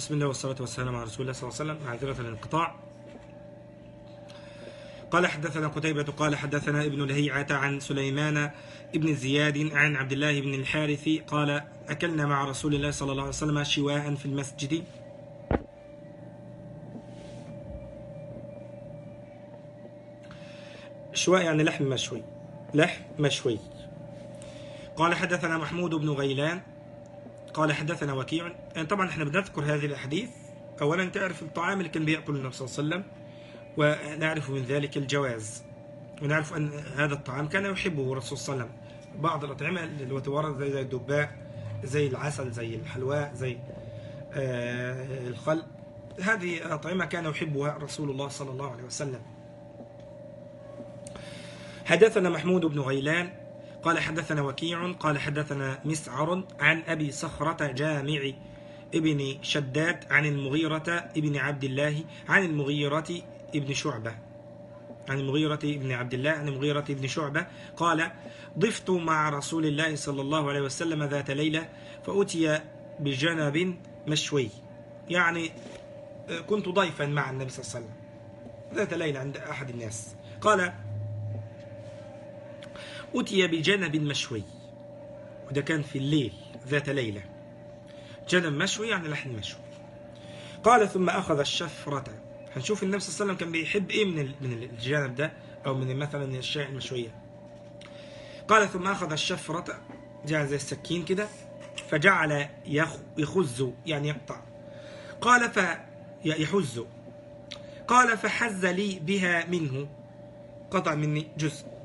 بسم الله والصلاة والسلام على رسول الله صلى الله عليه وسلم. معذرة الانقطاع قال حدثنا قتيبة قال حدثنا ابن لهيعة عن سليمان ابن زياد عن عبد الله بن الحارث قال أكلنا مع رسول الله صلى الله عليه وسلم شواء في المسجد. شواء يعني لحم مشوي. لحم مشوي. قال حدثنا محمود بن غيلان قال حدثنا وكيع. يعني طبعا إحنا بنذكر هذه الأحاديث. اولا تعرف الطعام اللي كان بيأكل النبي صلى الله عليه وسلم ونعرف من ذلك الجواز. ونعرف أن هذا الطعام كان يحبه الرسول صلى الله عليه وسلم. بعض الأطعمة اللي تورد زي زي الدباء زي العسل زي الحلواء زي آه الخل. هذه أطعمة كان يحبها رسول الله صلى الله عليه وسلم. حدثنا محمود بن غيلان. قال حدثنا وكيع قال حدثنا مسعر عن أبي صخرة جامع ابن شداد عن المغيرة ابن عبد الله عن المغيرة ابن شعبة. عن المغيرة ابن عبد الله عن المغيرة ابن شعبة. قال ضفت مع رسول الله صلى الله عليه وسلم ذات ليلة فأتي بجنب مشوي. يعني كنت ضيفا مع النبي صلى الله عليه وسلم. ذات ليلة عند أحد الناس. قال أتي بجنب مشوي. وده كان في الليل ذات ليلة. جنب مشوي يعني لحم مشوي. قال ثم أخذ الشفرة. هنشوف النبي صلى الله عليه وسلم كان بيحب إيه من من الجانب ده؟ أو من مثلا الأشياء المشوية. قال ثم أخذ الشفرة. جعل زي السكين كده. فجعل يخز يعني يقطع. قال ف يحز. قال فحز لي بها منه. قطع مني جزء.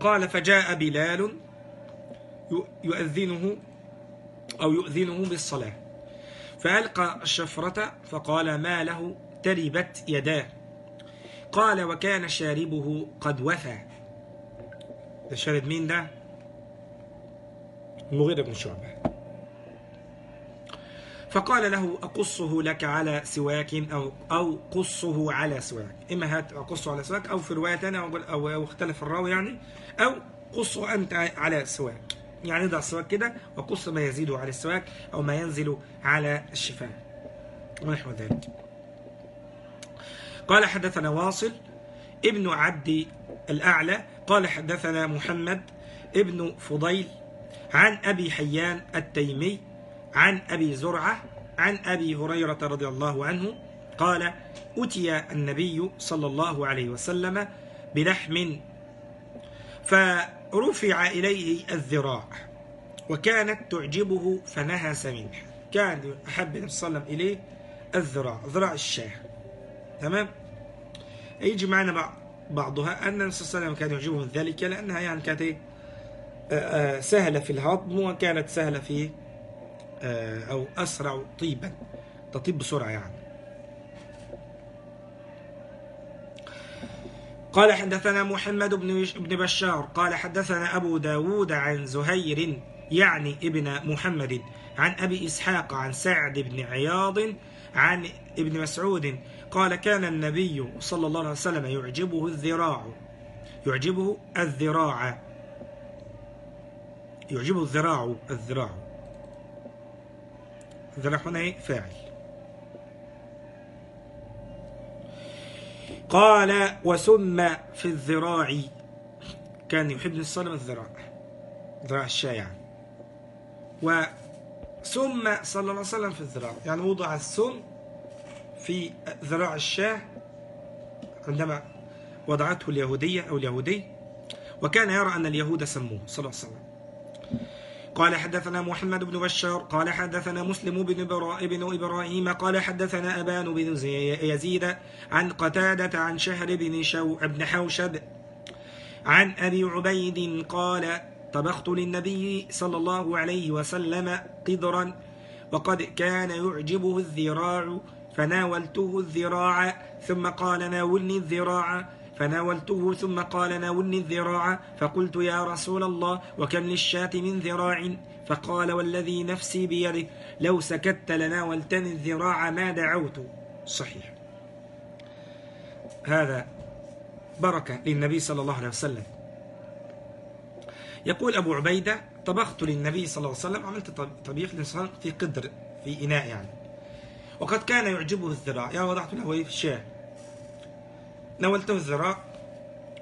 قال فجاء بلال يؤذنه أو يؤذنه بالصلاة. فألقى الشفرة فقال ما له؟ تربت يداه. قال وكان شاربه قد وفى. ده شارب مين ده؟ المغيرة بن شعبة. فقال له أقصه لك على سواك أو أو قصه على سواك. إما هات أقصه على سواك أو في رواية أو أو, أو اختلف الراوي يعني أو قصه أنت على سواك. يعني ضع السواك كده وقص ما يزيد على السواك أو ما ينزل على الشفاه ونحو ذلك. قال حدثنا واصل ابن عبد الأعلى قال حدثنا محمد ابن فضيل عن أبي حيان التيمي عن أبي زرعة عن أبي هريرة رضي الله عنه قال أتي النبي صلى الله عليه وسلم بلحم فرفع إليه الذراع وكانت تعجبه فنهس منه كان أحب النبي صلى الله عليه وسلم إليه الذراع ذراع الشاه. تمام؟ يجي معنا بعض بعضها أن النبي صلى الله عليه وسلم كان يعجبه من ذلك لأنها يعني كانت سهلة في الهضم وكانت سهلة في أو أسرع طيبا. تطيب بسرعة يعني. قال حدثنا محمد بن بشار. قال حدثنا أبو داود عن زهير يعني ابن محمد عن أبي إسحاق عن سعد بن عياض عن ابن مسعود. قال كان النبي صلى الله عليه وسلم يعجبه الذراع. يعجبه الذراع. يعجبه الذراع الذراع. الذراع هنا فاعل. قال وسم في الذراع كان يحب الصلاة الذراع ذراع الشاي يعني. وسم صلى الله عليه وسلم في الذراع يعني وضع السم في ذراع الشاة عندما وضعته اليهودية أو اليهودي. وكان يرى أن اليهود سموه صلى الله عليه وسلم. قال حدثنا محمد بن بشار قال حدثنا مسلم بن, بن إبراهيم قال حدثنا أبان بن يزيد عن قتادة عن شهر بن, شو بن حوشب عن أبي عبيد قال طبخت للنبي صلى الله عليه وسلم قدرا وقد كان يعجبه الذراع فناولته الذراع ثم قال ناولني الذراع فناولته ثم قال ناولني الذراع فقلت يا رسول الله وكم للشاة من ذراع؟ فقال والذي نفسي بيده لو سكت لناولتني الذراع ما دعوت. صحيح. هذا بركة للنبي صلى الله عليه وسلم. يقول أبو عبيدة طبخت للنبي صلى الله عليه وسلم عملت طبيخ للإنسان في قدر في إناء يعني. وقد كان يعجبه الذراع يعني وضعت له شاة. نولته الذراع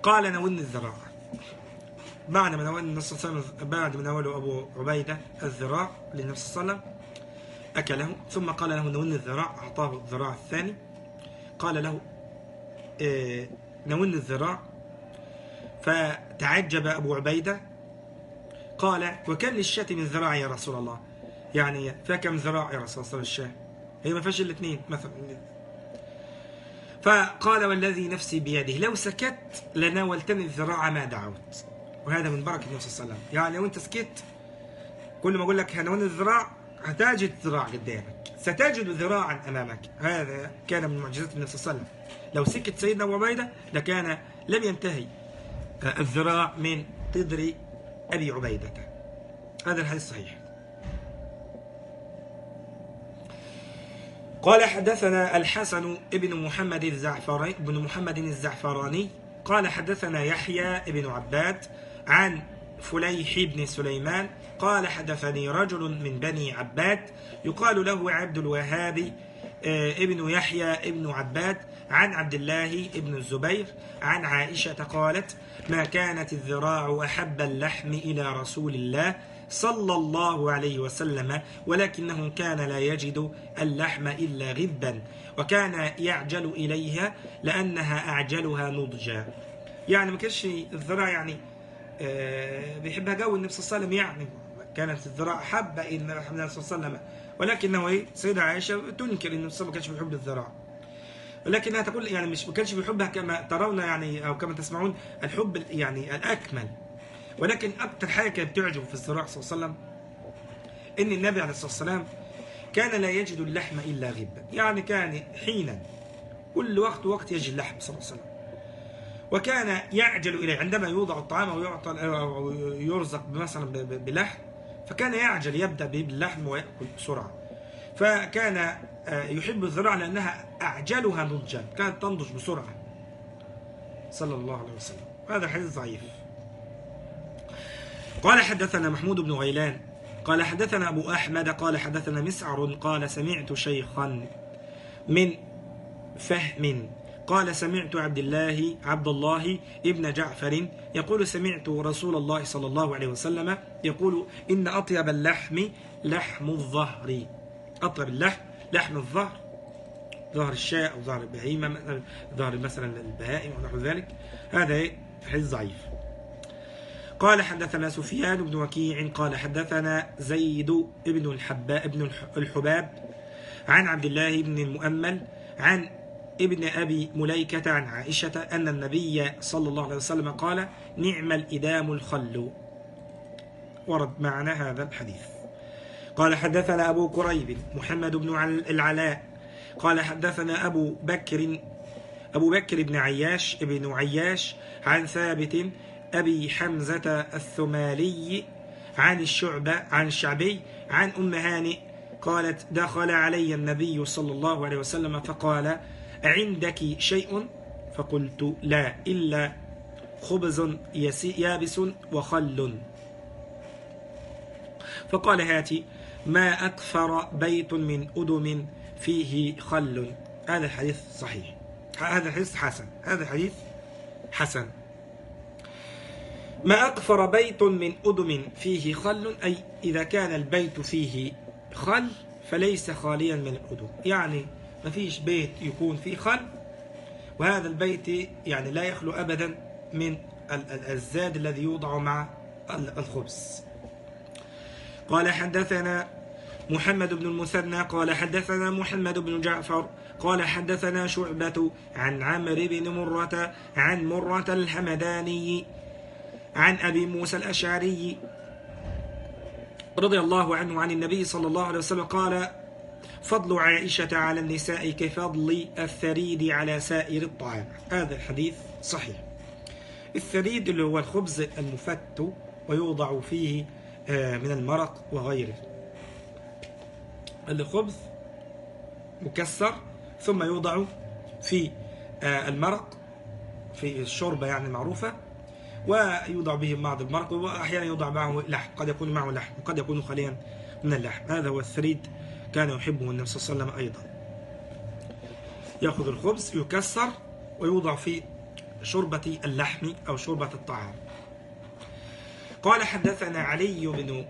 قال نولني الذراع بعد ما نول النبي صلى الله عليه وسلم بعد ما نوله أبو عبيدة الذراع للنبي صلى الله عليه وسلم أكله ثم قال له نولني الذراع أعطاه الذراع الثاني. قال له إيه نولني الذراع فتعجب أبو عبيدة. قال وكم للشاة من ذراع يا رسول الله. يعني فيها كم ذراع يا رسول الله؟ الشاة. هي ما فيهاش الاثنين مثلا. فقال والذي نفسي بيده لو سكت لناولتني الذراع ما دعوت. وهذا من بركة النبي صلى الله عليه وسلم. يعني لو انت سكت كل ما أقول لك هنولني الذراع هتجد ذراع قدامك ستجد ذراعا أمامك. هذا كان من معجزات النبي صلى الله عليه وسلم. لو سكت سيدنا أبو عبيدة لكان لم ينتهي الذراع من قدر أبي عبيدة. هذا الحديث صحيح. قال حدثنا الحسن ابن محمد الزعفراني بن محمد الزعفراني. قال حدثنا يحيى بن عباد عن فليح بن سليمان. قال حدثني رجل من بني عباد يقال له عبد الوهاب ابن يحيى ابن عباد عن عبد الله ابن الزبير عن عائشة قالت ما كانت الذراع أحب اللحم إلى رسول الله صلى الله عليه وسلم ولكنه كان لا يجد اللحم إلا غبا وكان يعجل إليها لأنها أعجلها نضجا. يعني ما كانش الذراع يعني آه بيحبها جو النبي صلى الله عليه وسلم يعني كانت الذراع حبة إن النبي صلى الله عليه وسلم. ولكنه إيه سيدة عائشة تنكر إن النبي صلى الله عليه وسلم ما كانش بيحب الذراع ولكنها تقول يعني مش ما كانش بيحبها كما ترون يعني أو كما تسمعون الحب يعني الأكمل. ولكن أكثر حاجة كانت بتعجبه في الزراعة صلى الله عليه وسلم إن النبي عليه الصلاة والسلام كان لا يجد اللحم إلا غبا. يعني كان حينا كل وقت وقت يجد اللحم صلى الله عليه وسلم. وكان يعجل إليه. عندما يوضع الطعام أو يعطى أو يرزق مثلا بلحم فكان يعجل يبدأ باللحم ويأكل بسرعة. فكان يحب الذراع لأنها أعجلها نضجا. كانت تنضج بسرعة. صلى الله عليه وسلم. هذا حديث ضعيف. قال حدثنا محمود بن غيلان قال حدثنا أبو أحمد قال حدثنا مسعر قال سمعت شيخا من فهم قال سمعت عبد الله عبد الله ابن جعفر يقول سمعت رسول الله صلى الله عليه وسلم يقول إن أطيب اللحم لحم الظهر. أطيب اللحم لحم الظهر. ظهر الشاء أو ظهر البهيمة ظهر مثلا البهائم أو نحو ذلك. هذا حديث ضعيف. قال حدثنا سفيان بن وكيع قال حدثنا زيد بن الحباء ابن الحباب عن عبد الله بن المؤمل عن ابن أبي مليكة عن عائشة أن النبي صلى الله عليه وسلم قال نعم الإدام الخل ورد معنى هذا الحديث. قال حدثنا أبو كريب محمد بن العلاء. قال حدثنا أبو بكر أبو بكر بن عياش بن عياش عن ثابت أبي حمزة الثمالي عن الشعبة عن الشعبي عن أم هانئ قالت دخل علي النبي صلى الله عليه وسلم فقال عندك شيء؟ فقلت لا إلا خبز يابس وخل. فقال هاتي ما أكثر بيت من أدم فيه خل. هذا الحديث صحيح هذا الحديث حسن هذا الحديث حسن. ما أكثر بيت من أدم فيه خل أي إذا كان البيت فيه خل فليس خاليا من الأدم. يعني ما فيش بيت يكون فيه خل وهذا البيت يعني لا يخلو أبدا من الزاد الذي يوضع مع الخبز. قال حدثنا محمد بن المثنى قال حدثنا محمد بن جعفر قال حدثنا شعبة عن عمرو بن مرة عن مرة الحمداني عن أبي موسى الأشعري رضي الله عنه عن النبي صلى الله عليه وسلم قال فضل عائشة على النساء كفضل الثريد على سائر الطعام. هذا الحديث صحيح. الثريد اللي هو الخبز المفت ويوضع فيه من المرق وغيره. الخبز مكسر ثم يوضع في المرق في الشوربة يعني المعروفة ويوضع به بعض المرق وأحيانا يوضع معه لحم قد يكون معه لحم وقد يكون خاليا من اللحم. هذا هو الثريد كان يحبه النبي صلى الله عليه وسلم أيضا. يأخذ الخبز يكسر ويوضع في شربة اللحم أو شربة الطعام. قال حدثنا علي بن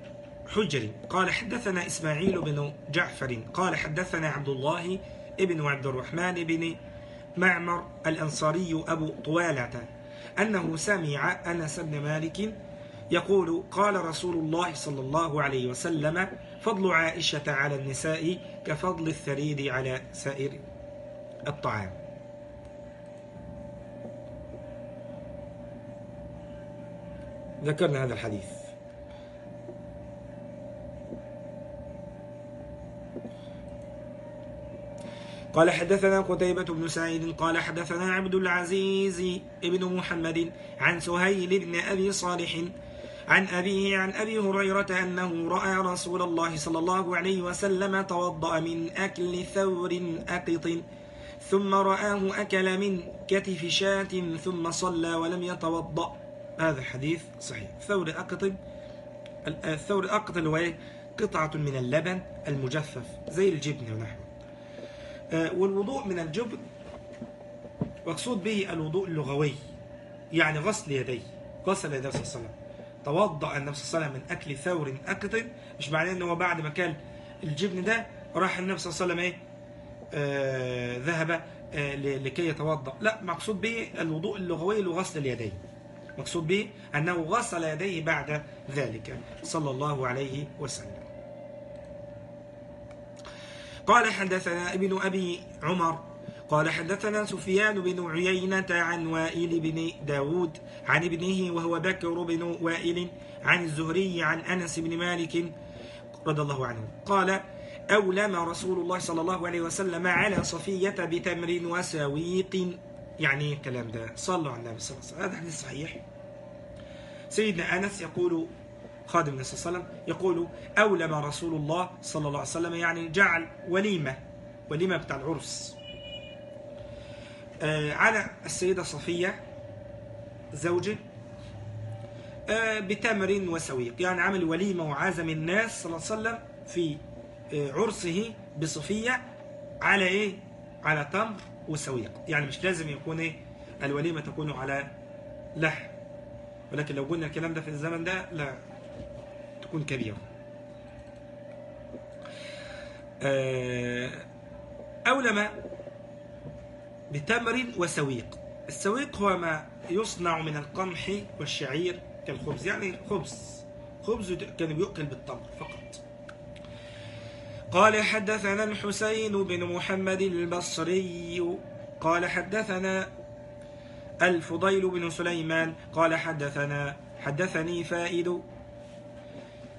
حجر قال حدثنا إسماعيل بن جعفر قال حدثنا عبد الله ابن عبد الرحمن بن معمر الأنصاري أبو طوالة. أنه سمع أنس بن مالك يقول قال رسول الله صلى الله عليه وسلم فضل عائشة على النساء كفضل الثريد على سائر الطعام. ذكرنا هذا الحديث. قال حدثنا قتيبة بن سعيد قال حدثنا عبد العزيز بن محمد عن سهيل بن أبي صالح عن أبيه عن أبي هريرة أنه رأى رسول الله صلى الله عليه وسلم توضأ من أكل ثور أقط ثم رآه أكل من كتف شاة ثم صلى ولم يتوضأ. هذا الحديث صحيح. ثور أقط الثور اللي هو قطعة من اللبن المجفف زي الجبن ونحوه. والوضوء من الجبن. مقصود به الوضوء اللغوي يعني غسل يديه غسل يديه صلى الله عليه وسلم. توضأ النبي صلى الله عليه وسلم من أكل ثور أقط مش معناه إن هو بعد ما كان الجبن ده راح النبي صلى الله عليه وسلم إيه؟ آه ذهب آه لكي يتوضأ. لا مقصود به الوضوء اللغوي لغسل اليدين. مقصود به أنه غسل يديه بعد ذلك. صلى الله عليه وسلم. قال حدثنا ابن أبي عمر قال حدثنا سفيان بن عيينة عن وائل بن داود عن ابنه وهو بكر بن وائل عن الزهري عن أنس بن مالك رضي الله عنه. قال أولم رسول الله صلى الله عليه وسلم على صفية بتمر وسويق. يعني الكلام ده صلوا على النبي صلى الله عليه وسلم. هذا حديث صحيح. سيدنا أنس يقول خادم النبي صلى الله عليه وسلم يقول أولم رسول الله صلى الله عليه وسلم يعني جعل وليمة وليمة بتاع العرس آه على السيدة صفية زوجه آه بتمر وسويق يعني عمل وليمة وعزم الناس صلى الله عليه وسلم في آه عرسه بصفية على إيه؟ على تمر وسويق يعني مش لازم يكون إيه؟ الوليمة تكون على لحم ولكن لو قلنا الكلام ده في الزمن ده لا تكون كبيرة أولم بتمر وسويق. السويق هو ما يصنع من القمح والشعير كالخبز يعني خبز. خبز كان بيؤكل بالتمر فقط. قال حدثنا الحسين بن محمد البصري. قال حدثنا الفضيل بن سليمان. قال حدثنا حدثني فائد.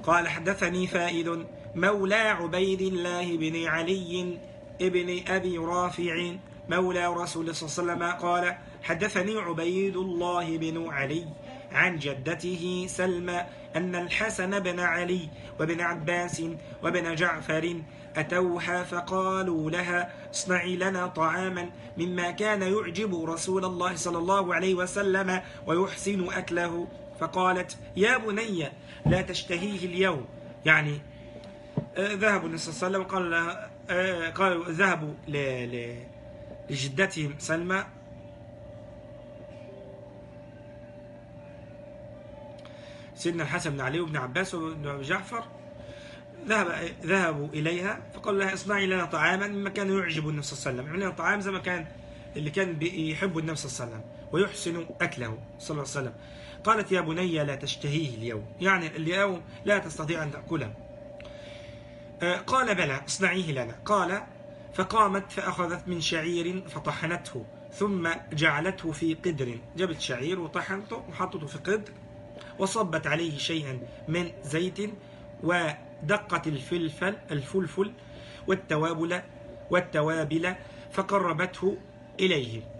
قال حدثني فائد مولى عبيد الله بن علي ابن أبي رافع مولى رسول صلى الله عليه وسلم قال حدثني عبيد الله بن علي عن جدته سلمى أن الحسن بن علي وابن عباس وابن جعفر أتوها فقالوا لها اصنعي لنا طعاما مما كان يعجب رسول الله صلى الله عليه وسلم ويحسن أكله. فقالت يا بني لا تشتهيه اليوم. يعني آه، ذهبوا النبي صلى الله عليه وسلم قال آه، قالوا ذهبوا لجدتهم سلمى. سيدنا الحسن بن علي وابن عباس وابن جعفر ذهب ذهبوا إليها فقالوا لها اصنعي لنا طعاما مما كان يعجب النبي صلى الله عليه وسلم. اعملي لنا طعام زي ما كان اللي كان يحب النبي صلى الله عليه وسلم. ويحسن أكله. صلى الله عليه وسلم. قالت يا بني لا تشتهيه اليوم. يعني اليوم لا تستطيع أن تأكله. آه، قال بلى اصنعيه لنا. قال فقامت فأخذت من شعير فطحنته ثم جعلته في قدر. جبت شعير وطحنته وحطته في قدر وصبت عليه شيئا من زيت ودقت الفلفل الفلفل والتوابل والتوابل فقربته إليه.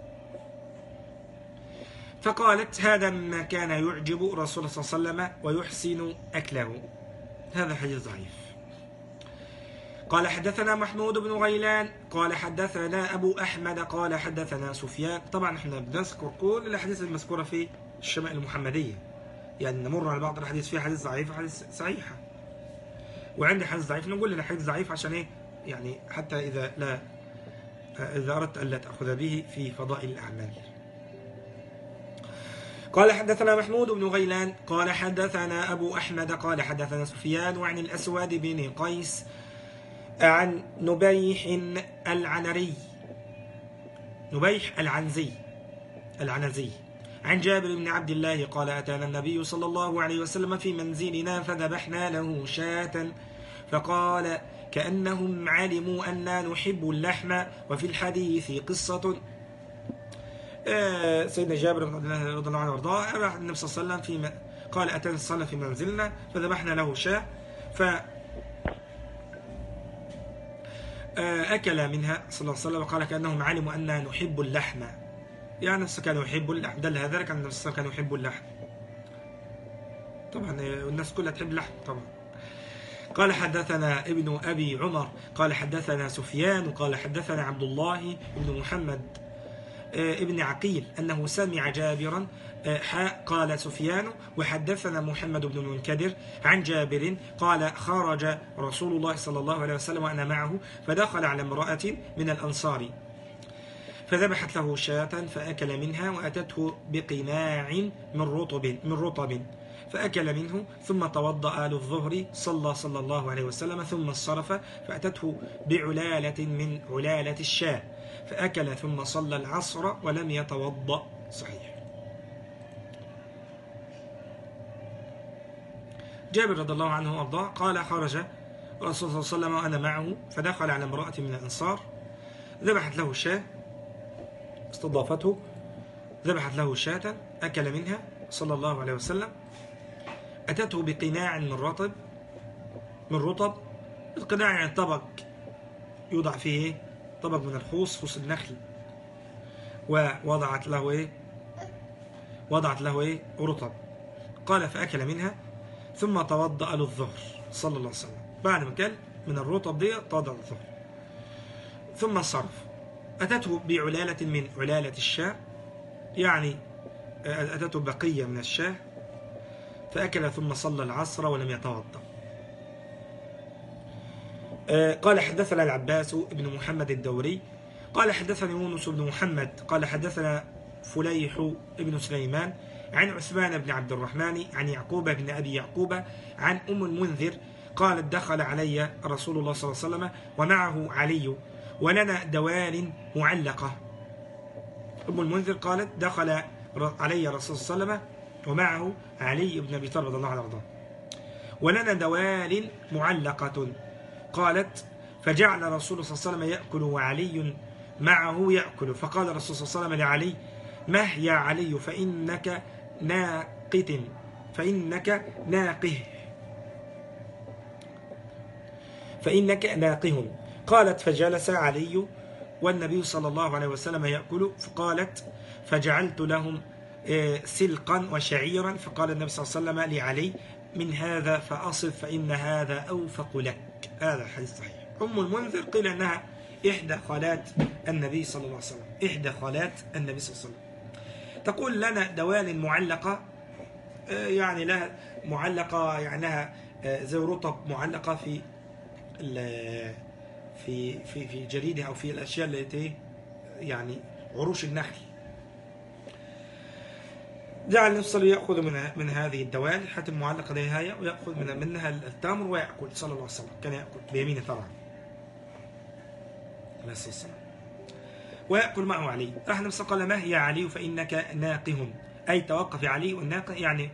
فقالت هذا ما كان يعجب رسول الله صلى الله عليه وسلم ويحسن أكله. هذا حديث ضعيف. قال حدثنا محمود بن غيلان قال حدثنا أبو أحمد قال حدثنا سفيان. طبعا إحنا بنذكر كل الأحاديث المذكورة في الشمائل المحمدية. يعني نمر على بعض الأحاديث فيها حديث ضعيف وحديث صحيحة. وعندي حديث ضعيف نقول حديث ضعيف عشان إيه؟ يعني حتى إذا لا إذا أردت ألا تأخذ به في فضائل الأعمال. قال حدثنا محمود بن غيلان قال حدثنا أبو أحمد قال حدثنا سفيان عن الأسود بن قيس عن نبيح العنري. نبيح العنزي العنزي. عن جابر بن عبد الله قال أتانا النبي صلى الله عليه وسلم في منزلنا فذبحنا له شاة فقال كأنهم علموا أننا نحب اللحم وفي الحديث قصة سيدنا جابر رضي الله عنه وارضاه راح النبي صلى الله عليه وسلم في قال أتانا الصلاة في منزلنا فذبحنا له شاة ف آه، أكل منها صلى الله عليه وسلم وقال كأنهم علموا أننا نحب اللحم. يعني كانوا يحبوا اللحم دل هذا كان النبي صلى الله عليه وسلم كانوا يحبوا اللحم. طبعا آه، الناس كلها تحب اللحم طبعا. قال حدثنا ابن أبي عمر قال حدثنا سفيان قال حدثنا عبد الله بن محمد. آه، ابن عقيل أنه سمع جابرا آه، حاء قال سفيان وحدثنا محمد بن المنكدر عن جابر قال خرج رسول الله صلى الله عليه وسلم وأنا معه فدخل على امرأة من الأنصار فذبحت له شاة فأكل منها وأتته بقناع من رطب من رطب فأكل منه ثم توضأ للظهر صلى صلى الله عليه وسلم ثم انصرف فأتته بعلالة من علالة الشاة. فأكل ثم صلى العصر ولم يتوضأ. صحيح. جابر رضي الله عنه وأرضاه قال خرج الرسول صلى الله عليه وسلم وأنا معه فدخل على امرأة من الأنصار ذبحت له شاة استضافته ذبحت له شاة أكل منها صلى الله عليه وسلم. أتته بقناع من رطب من رطب القناع يعني طبق يوضع فيه إيه؟ طبق من الخوص خوص النخل. ووضعت له إيه؟ وضعت له إيه؟ رطب قال فأكل منها ثم توضأ للظهر صلى الله عليه وسلم. بعد ما كل من الرطب دي توضأ للظهر. ثم انصرف أتته بعلالة من علالة الشاة يعني أتته بقية من الشاة. فأكل ثم صلى العصر ولم يتوضأ. آه، قال حدثنا العباس بن محمد الدوري قال حدثني يونس بن محمد قال حدثنا فليح بن سليمان عن عثمان بن عبد الرحمن عن يعقوب بن أبي يعقوب عن أم المنذر قالت دخل علي رسول الله صلى الله عليه وسلم ومعه علي ولنا دوال معلقة. أم المنذر قالت دخل علي رسول الله صلى الله عليه وسلم ومعه علي بن أبي طالب رضي الله عنه ولنا دوال معلقة. قالت فجعل الرسول صلى الله عليه وسلم يأكل وعلي معه يأكل. فقال الرسول صلى الله عليه وسلم لعلي مه يا علي؟ فإنك ناقت فإنك ناقه فإنك ناقه. قالت فجلس علي والنبي صلى الله عليه وسلم يأكل. فقالت فجعلت لهم آه، سلقا وشعيرا. فقال النبي صلى الله عليه وسلم لعلي من هذا فأصف فإن هذا أوفق لك. هذا الحديث صحيح. أم المنذر قيل أنها إحدى خالات النبي صلى الله عليه وسلم. إحدى خالات النبي صلى الله عليه وسلم. تقول لنا دوال معلقة آه، يعني لها معلقة يعني لها آه، زي رطب معلقة في في في في جريدها أو في الأشياء التي يعني عروش النخل جعل نفسه يأخذ من من هذه الدوال حتى معلقة نهاية ويأخذ من منها التمر ويأكل صلى الله عليه وسلم. كان يأكل بيمينه طبعا عليه الصلاة والسلام. ويأكل معه علي. راح النبي قال ما هي علي فإنك ناقه؟ أي توقف علي والناقه يعني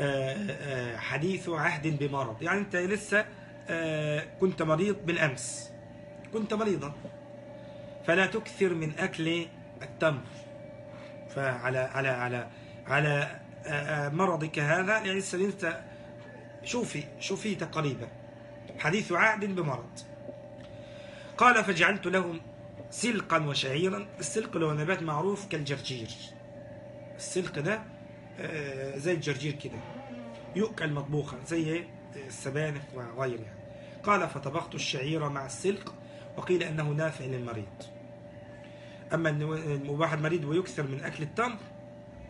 آه، آه، حديث عهد بمرض. يعني أنت لسه آه، كنت مريض بالأمس. كنت مريضا. فلا تكثر من أكل التمر. فعلى على على على مرضك هذا. يعني إنت شوفي شوفي قريبا حديث عهد بمرض. قال فجعلت لهم سلقا وشعيرا. السلق له نبات معروف كالجرجير. السلق ده زي الجرجير كده. يؤكل مطبوخا زي السبانخ وغيرها. قال فطبخت الشعير مع السلق وقيل أنه نافع للمريض. أما أن واحد مريض ويكثر من أكل التمر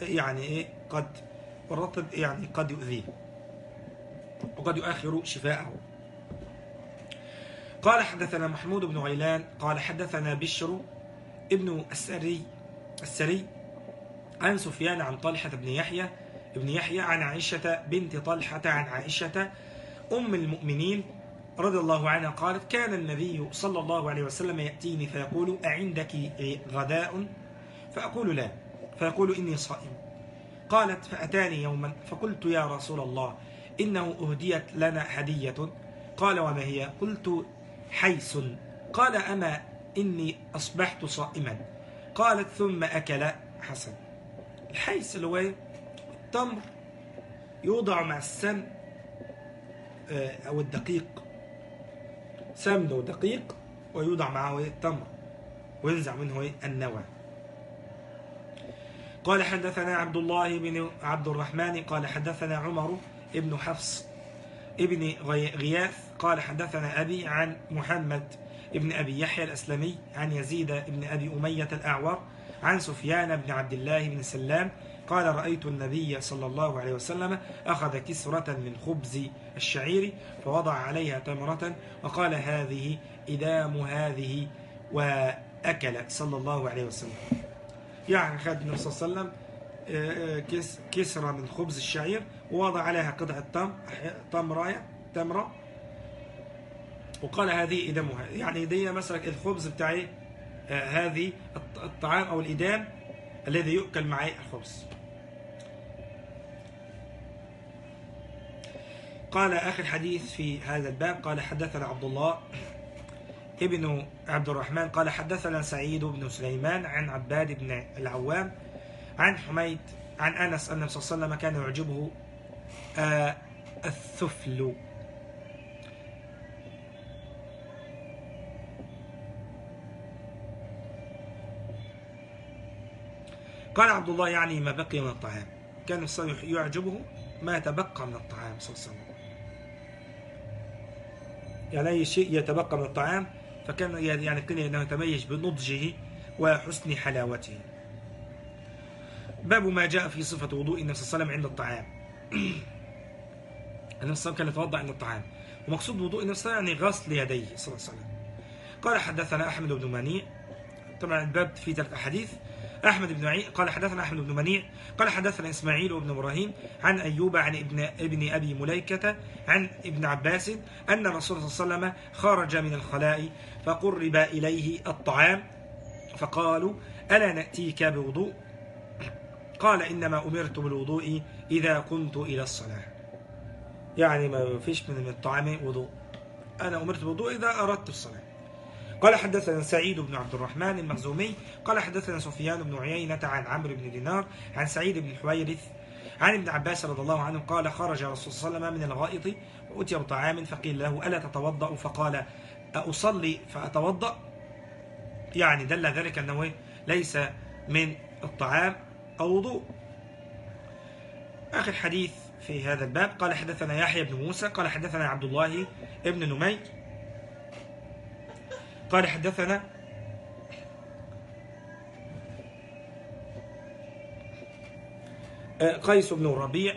يعني إيه؟ قد والرطب يعني قد يؤذيه. وقد يؤخر شفاءه. قال حدثنا محمود بن غيلان قال حدثنا بشر ابن السري السري عن سفيان عن طلحة بن يحيى ابن يحيى عن عائشة بنت طلحة عن عائشة أم المؤمنين رضي الله عنها قالت كان النبي صلى الله عليه وسلم يأتيني فيقول أعندك غداء؟ فأقول لا. فيقول إني صائم. قالت فأتاني يوما فقلت يا رسول الله إنه أهديت لنا هدية. قال وما هي؟ قلت حيس. قال أما إني أصبحت صائما. قالت ثم أكل حسن. الحيس اللي هو إيه؟ التمر يوضع مع السمن آه، أو الدقيق. سمن ودقيق ويوضع معه إيه؟ التمر وينزع منه إيه؟ النوى. قال حدثنا عبد الله بن عبد الرحمن قال حدثنا عمر ابن حفص ابن غي- غياث قال حدثنا أبي عن محمد ابن أبي يحيى الأسلمي عن يزيد ابن أبي أمية الأعور عن سفيان بن عبد الله بن سلام قال رأيت النبي صلى الله عليه وسلم أخذ كسرة من خبز الشعير فوضع عليها تمرة وقال هذه إدام هذه وأكل صلى الله عليه وسلم. يعني خد النبي صلى الله عليه وسلم آه، آه، كس كسرة من خبز الشعير ووضع عليها قطعة تم تمرة تمرة. وقال هذه إدامها يعني دي مثلا الخبز بتاعي آه، هذه الط- الطعام أو الإدام الذي يؤكل معه الخبز. قال آخر حديث في هذا الباب قال حدثنا عبد الله ابن عبد الرحمن قال حدثنا سعيد بن سليمان عن عباد بن العوام عن حميد عن أنس أن النبي صلى الله عليه وسلم كان يعجبه آه الثفل. قال عبد الله يعني ما بقي من الطعام. كان يعجبه ما تبقى من الطعام صلى الله عليه وسلم. يعني أي شيء يتبقى من الطعام فكان يعني كان أنه يتميز بنضجه وحسن حلاوته. باب ما جاء في صفة وضوء النبي صلى الله عليه وسلم عند الطعام. النبي صلى الله عليه وسلم كان يتوضأ عند الطعام. ومقصود وضوء النبي صلى الله عليه وسلم يعني غسل يديه صلى الله عليه وسلم. قال حدثنا أحمد بن منيع طبعا الباب فيه ثلاث أحاديث أحمد بن معين قال حدثنا أحمد بن منيع قال حدثنا إسماعيل بن إبراهيم عن أيوب عن ابن ابن أبي مليكة عن ابن عباس أن الرسول صلى الله عليه وسلم خرج من الخلاء فقرب إليه الطعام فقالوا ألا نأتيك بوضوء؟ قال إنما أمرت بالوضوء إذا كنت إلى الصلاة. يعني ما فيش من الطعام وضوء. أنا أمرت بالوضوء إذا أردت الصلاة. قال حدثنا سعيد بن عبد الرحمن المخزومي قال حدثنا سفيان بن عيينة عن عمرو بن دينار عن سعيد بن الحويرث عن ابن عباس رضي الله عنه قال خرج الرسول صلى الله عليه وسلم من الغائط وأتي بطعام فقيل له ألا تتوضأ؟ فقال أصلي فأتوضأ. يعني دل ذلك أنه ليس من الطعام أو وضوء آخر حديث في هذا الباب قال حدثنا يحيى بن موسى قال حدثنا عبد الله ابن نمي قال حدثنا آه، قيس بن الربيع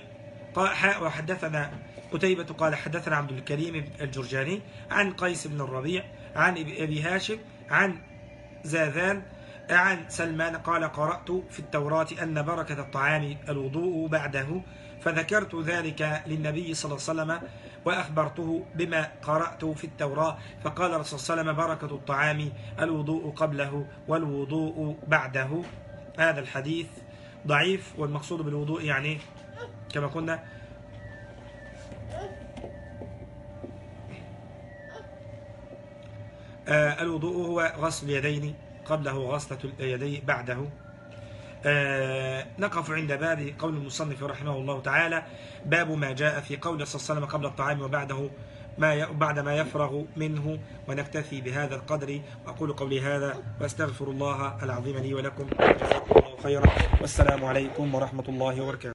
وحدثنا قتيبة قال حدثنا عبد الكريم الجرجاني عن قيس بن الربيع عن أبي هاشم عن زاذان عن سلمان قال قرأت في التوراة أن بركة الطعام الوضوء بعده فذكرت ذلك للنبي صلى الله عليه وسلم وأخبرته بما قرأت في التوراة فقال الرسول صلى الله عليه وسلم بركة الطعام الوضوء قبله والوضوء بعده. هذا الحديث ضعيف والمقصود بالوضوء يعني كما قلنا آه، الوضوء هو غسل اليدين قبله غسلة اليدين بعده. آه، نقف عند باب قول المصنف رحمه الله تعالى باب ما جاء في قول صلى الله عليه وسلم قبل الطعام وبعده ما. بعد ما يفرغ منه ونكتفي بهذا القدر. وأقول قولي هذا وأستغفر الله العظيم لي ولكم. جزاكم الله خيرا. والسلام عليكم ورحمة الله وبركاته.